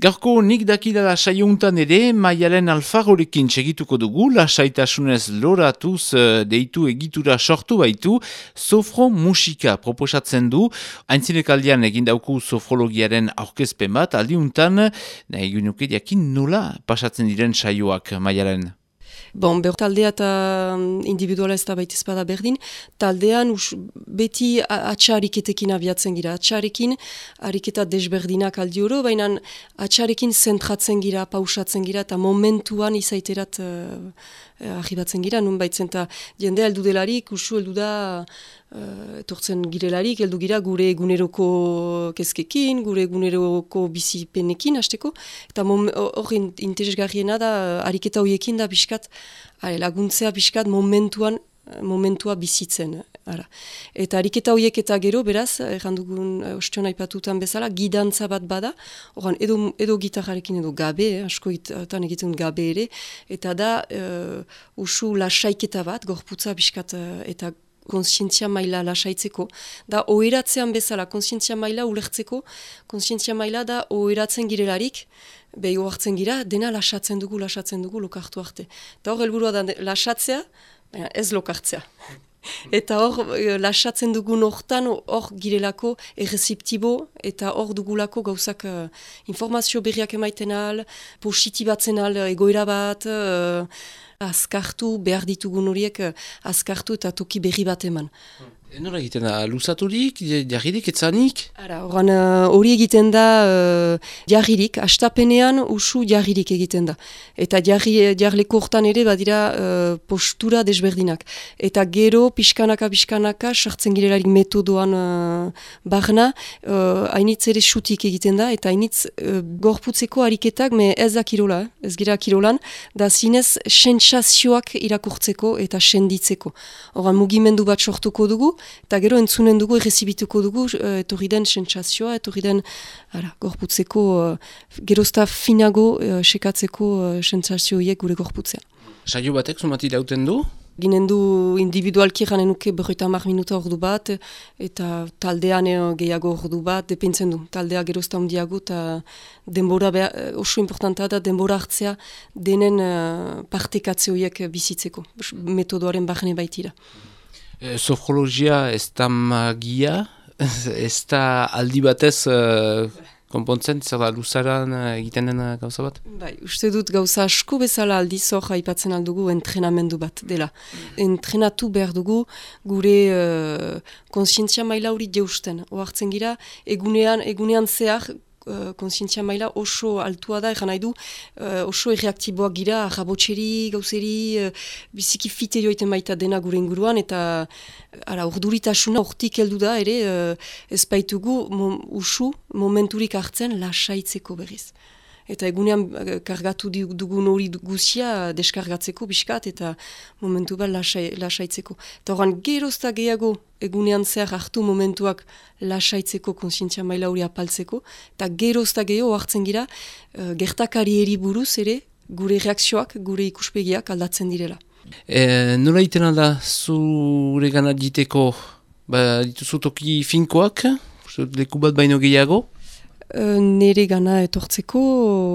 Garko nik dakidala saiuntan ere, maialen alfagorekin segituko dugu, lasaitasunez loratuz uh, deitu egitura sortu baitu, sofro musika proposatzen du, haintzinek aldean egindauku sofrologiaren aurkezpen bat, aldiuntan, nahi guinuke diakin nola pasatzen diren saioak maialen. Bon, ber, taldea eta mm, individuala ez da baita espada berdin, taldean us, beti atxariketekin abiatzen gira. Atxarekin, ariketa desberdinak aldi oro, baina atxarekin zentratzen gira, pausatzen gira, eta momentuan izaiterat uh, ahibatzen gira, nun baitzen, eta jende heldu delarik, usu heldu da, uh, etortzen girelarik, heldu gira gure eguneroko kezkekin, gure eguneroko bizipenekin, hasteko, eta hori interesgarriena da, ariketa horiekin da, biskat, laguntzea biskat momentuan, momentua bizitzen. Ara. Eta ariketa horiek eta gero, beraz, errandugun uh, ostion aipatutan bezala, gidantza bat bada, oran, edo, edo gitarrarekin edo gabe, eh, asko itan egiten gabe ere, eta da, uh, usu lasaiketa bat, gorputza biskat, uh, eta konsientzia maila lasaitzeko. Da, oeratzean bezala, konsientzia maila ulertzeko, konsientzia maila da oeratzen girelarik, behi oartzen gira, dena lasatzen dugu, lasatzen dugu, lokartu arte. Eta hor, helburua da, lasatzea, ez lokartzea. Eta hor, eh, lasatzen dugun hortan, hor girelako erreziptibo, eta hor dugulako gauzak uh, informazio berriak emaiten al, positibatzen al egoera bat, uh, azkartu, behar ditugun horiek, uh, azkartu eta toki berri bat eman. Hmm. Enora egiten da, lusaturik, jarririk, etzanik? Ara, uh, hori egiten da uh, jarririk, astapenean usu jarririk egiten da. Eta jarri, jarleko hortan ere badira uh, postura desberdinak. Eta gero, pixkanaka, pixkanaka, sartzen girelarik metodoan uh, barna, uh, hainitz ere xutik egiten da, eta hainitz uh, gorputzeko ariketak, me ez da kirola, ez gira kirolan, da zinez sentsazioak irakurtzeko eta senditzeko. Horan mugimendu bat sortuko dugu, eta gero entzunen dugu errezibituko dugu uh, etorri den sentsazioa, etorri den ara, gorputzeko uh, gerozta finago uh, sekatzeko uh, sentsazioiek gure gorputzean. Saio batek zumati dauten du? Ginen du individualki janen nuke berroita mar minuta ordu bat, eta taldean gehiago ordu bat, depintzen du. Taldea gerozta ondiago, eta denbora, oso importanta da, denbora hartzea denen uh, partekatzeoiek bizitzeko, metodoaren bahne baitira. E, sofrologia ez da magia, ez da aldi batez uh, konpontzen, zer da luzaran uh, egiten den gauza bat? Bai, uste dut gauza asko bezala aldi zor haipatzen aldugu entrenamendu bat dela. Entrenatu behar dugu gure uh, konsientzia maila hori jeusten. Oartzen gira, egunean, egunean zehar, konsientzia maila oso altua da, egan nahi du, uh, oso erreaktiboak gira, jabotxeri, gauzeri, uh, biziki fite joiten baita dena gure inguruan, eta ara, urduritasuna urtik heldu da, ere, ez baitugu mom, usu momenturik hartzen lasaitzeko berriz eta egunean eh, kargatu dugun hori guzia deskargatzeko biskat eta momentu bat lasaitzeko. Eta horren gerozta gehiago egunean zer hartu momentuak lasaitzeko konsientzia maila hori apaltzeko eta gerozta gehiago hartzen gira uh, gertakari eri buruz ere gure reakzioak, gure ikuspegiak aldatzen direla. E, nola iten alda zure gana diteko ba, dituzu toki finkoak, leku bat baino gehiago? Nere gana etortzeko,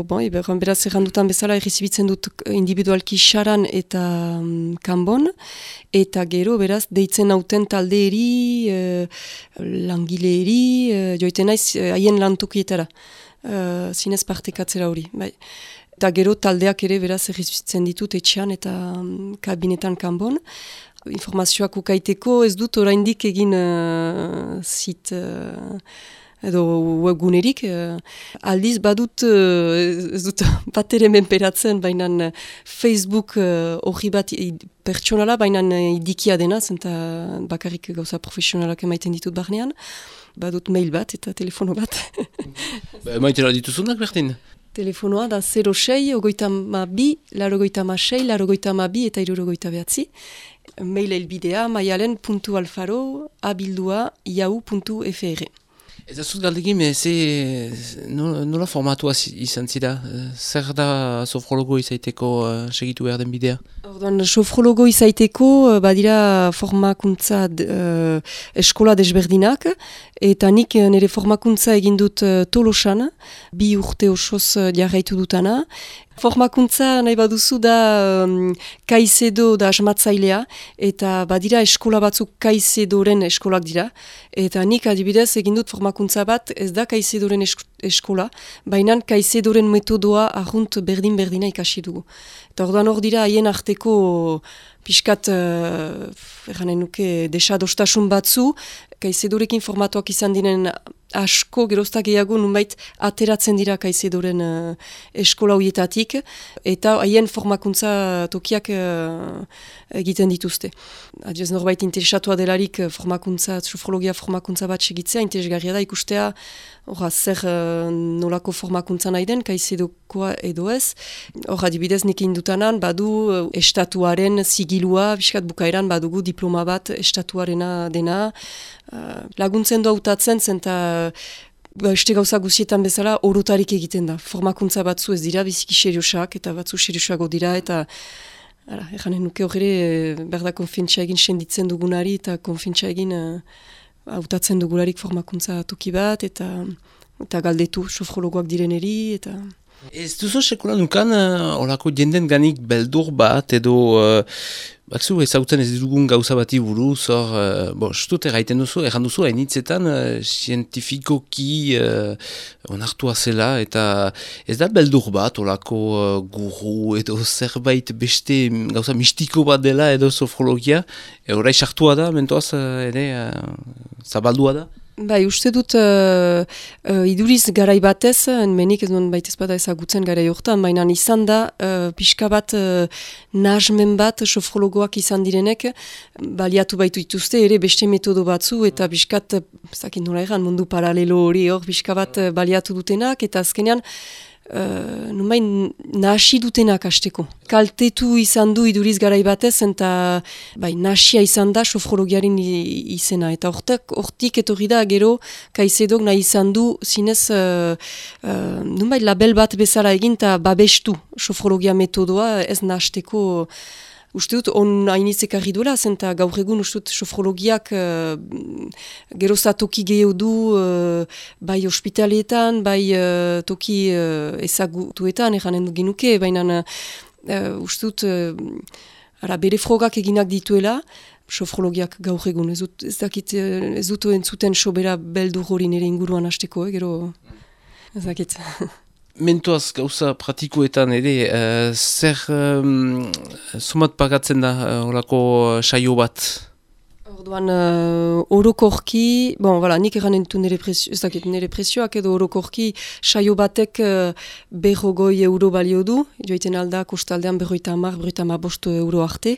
bon, iber, beraz errandutan bezala errezibitzen dut individualki xaran eta um, kanbon, eta gero beraz deitzen hauten taldeeri, uh, langileeri, uh, joiten naiz haien uh, lantokietara, uh, zinez partekatzera hori. Bai. Eta gero taldeak ere beraz errezibitzen ditut etxean eta um, kabinetan kanbon. Informazioak ukaiteko ez dut oraindik egin uh, zit... Uh, edo webgunerik, uh, aldiz badut, uh, ez dut bat ere menperatzen, baina Facebook hori uh, bat pertsonala, baina idikia dena, zenta bakarrik gauza profesionalak emaiten ditut barnean, badut mail bat eta telefono bat. ba, Maitela dituzunak bertin? Telefonoa da 06, ogoita ma bi, laro goita ma sei, laro goita ma bi eta iruro goita behatzi. Mail elbidea maialen.alfaro abildua iau.fr. Ez azut galdekin, ze nola formatua izan zira? Zer da sofrologo izaiteko uh, segitu behar den bidea? Ordan, sofrologo izaiteko uh, badira formakuntza uh, eskola desberdinak eta nik nire formakuntza egin dut tolosan, bi urte osoz jarraitu dutana, Formakuntza nahi baduzu da um, kaizedo da asmatzailea eta badira eskola batzuk kaizedoren eskolak dira. Eta nik adibidez egin dut formakuntza bat ez da kaizedoren eskola, baina kaizedoren metodoa ahunt berdin-berdina ikasi dugu. Eta orduan hor dira haien arteko pixkat, uh, nuke, desadostasun batzu, kaizedorekin formatuak izan dinen asko geroztak gehiago nunbait ateratzen dira kaizedoren uh, eskola hoietatik eta haien formakuntza tokiak uh, egiten dituzte. Adiez norbait interesatua delarik formakuntza, sofrologia formakuntza bat segitzea, interesgarria da ikustea Hora, zer uh, nolako formakuntza nahi den, kaizedokoa edo ez. Hora, dibidez nik indutanan, badu uh, estatuaren zigilua, biskat bukaeran badugu diploma bat estatuarena dena. Uh, laguntzen du hautatzen, zenta ba, este gauza guzietan bezala orotarik egiten da. Formakuntza batzu ez dira, biziki seriosak eta batzu seriosago dira, eta Ara, eganen nuke horre, berda konfintza egin senditzen dugunari eta konfintza egin hautatzen dugularik formakuntza toki bat, eta eta galdetu sofrologoak direneri, eta... Ez duzu sekula nukan, uh, olako jenden ganik beldur bat, edo... Uh, Batzu ezautzen ez dugun gauza bati buruz, hor, uh, bo, stut erraiten duzu, erran duzu, hainitzetan, uh, sientifikoki uh, onartua zela, eta ez da beldur bat, olako uh, guru, edo zerbait beste gauza mistiko bat dela, edo sofrologia, e, orai sartua da, mentoaz, uh, ere, uh, zabaldua da? Bai, uste dut uh, uh, iduriz garai batez, menik ez duen baitez bada ezagutzen garai hortan, baina izan da uh, pixka bat uh, nazmen bat sofrologoak izan direnek baliatu baitu ituzte ere beste metodo batzu eta pixkat, zakin nola egan, mundu paralelo hori hor pixka bat baliatu dutenak eta azkenean Uh, Numain nasi dutenak hasteko. Kaltetu izan du iduriz garai batez, eta bai, nasia izan da sofrologiarin izena. Eta hortek, hortik etorri da gero kaizedok nahi izan du zinez uh, uh, label bat bezala egin eta babestu sofrologia metodoa ez nahasteko uste dut, on hainitzek argi duela, zenta gaur egun uste dut sofrologiak uh, geroza toki gehiago du uh, bai ospitaletan, bai uh, toki uh, ezagutuetan, eranen ginuke, baina uh, uste dut, uh, ara, bere frogak eginak dituela, sofrologiak gaur egun, ez dut, ez dakit, ez dut entzuten sobera beldu hori nire inguruan hasteko, eh, gero, ez dakit. Mentoaz gauza pratikoetan ere, uh, zer um, sumat pagatzen da uh, saio bat? Orduan, uh, orokorki, bon, voilà, nik eranen du nire, presio, nire presioak edo orokorki saio batek uh, berrogoi euro balio du, joiten alda kostaldean berroita amar, berroita bostu euro arte,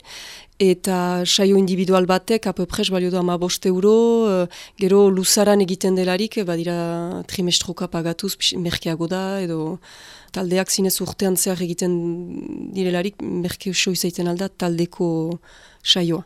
eta saio individual batek apopres balio du ama euro, uh, gero luzaran egiten delarik, badira trimestroka pagatuz, merkeago da, edo taldeak zinez urtean zehar egiten direlarik, merkeo so izaiten alda taldeko saioa.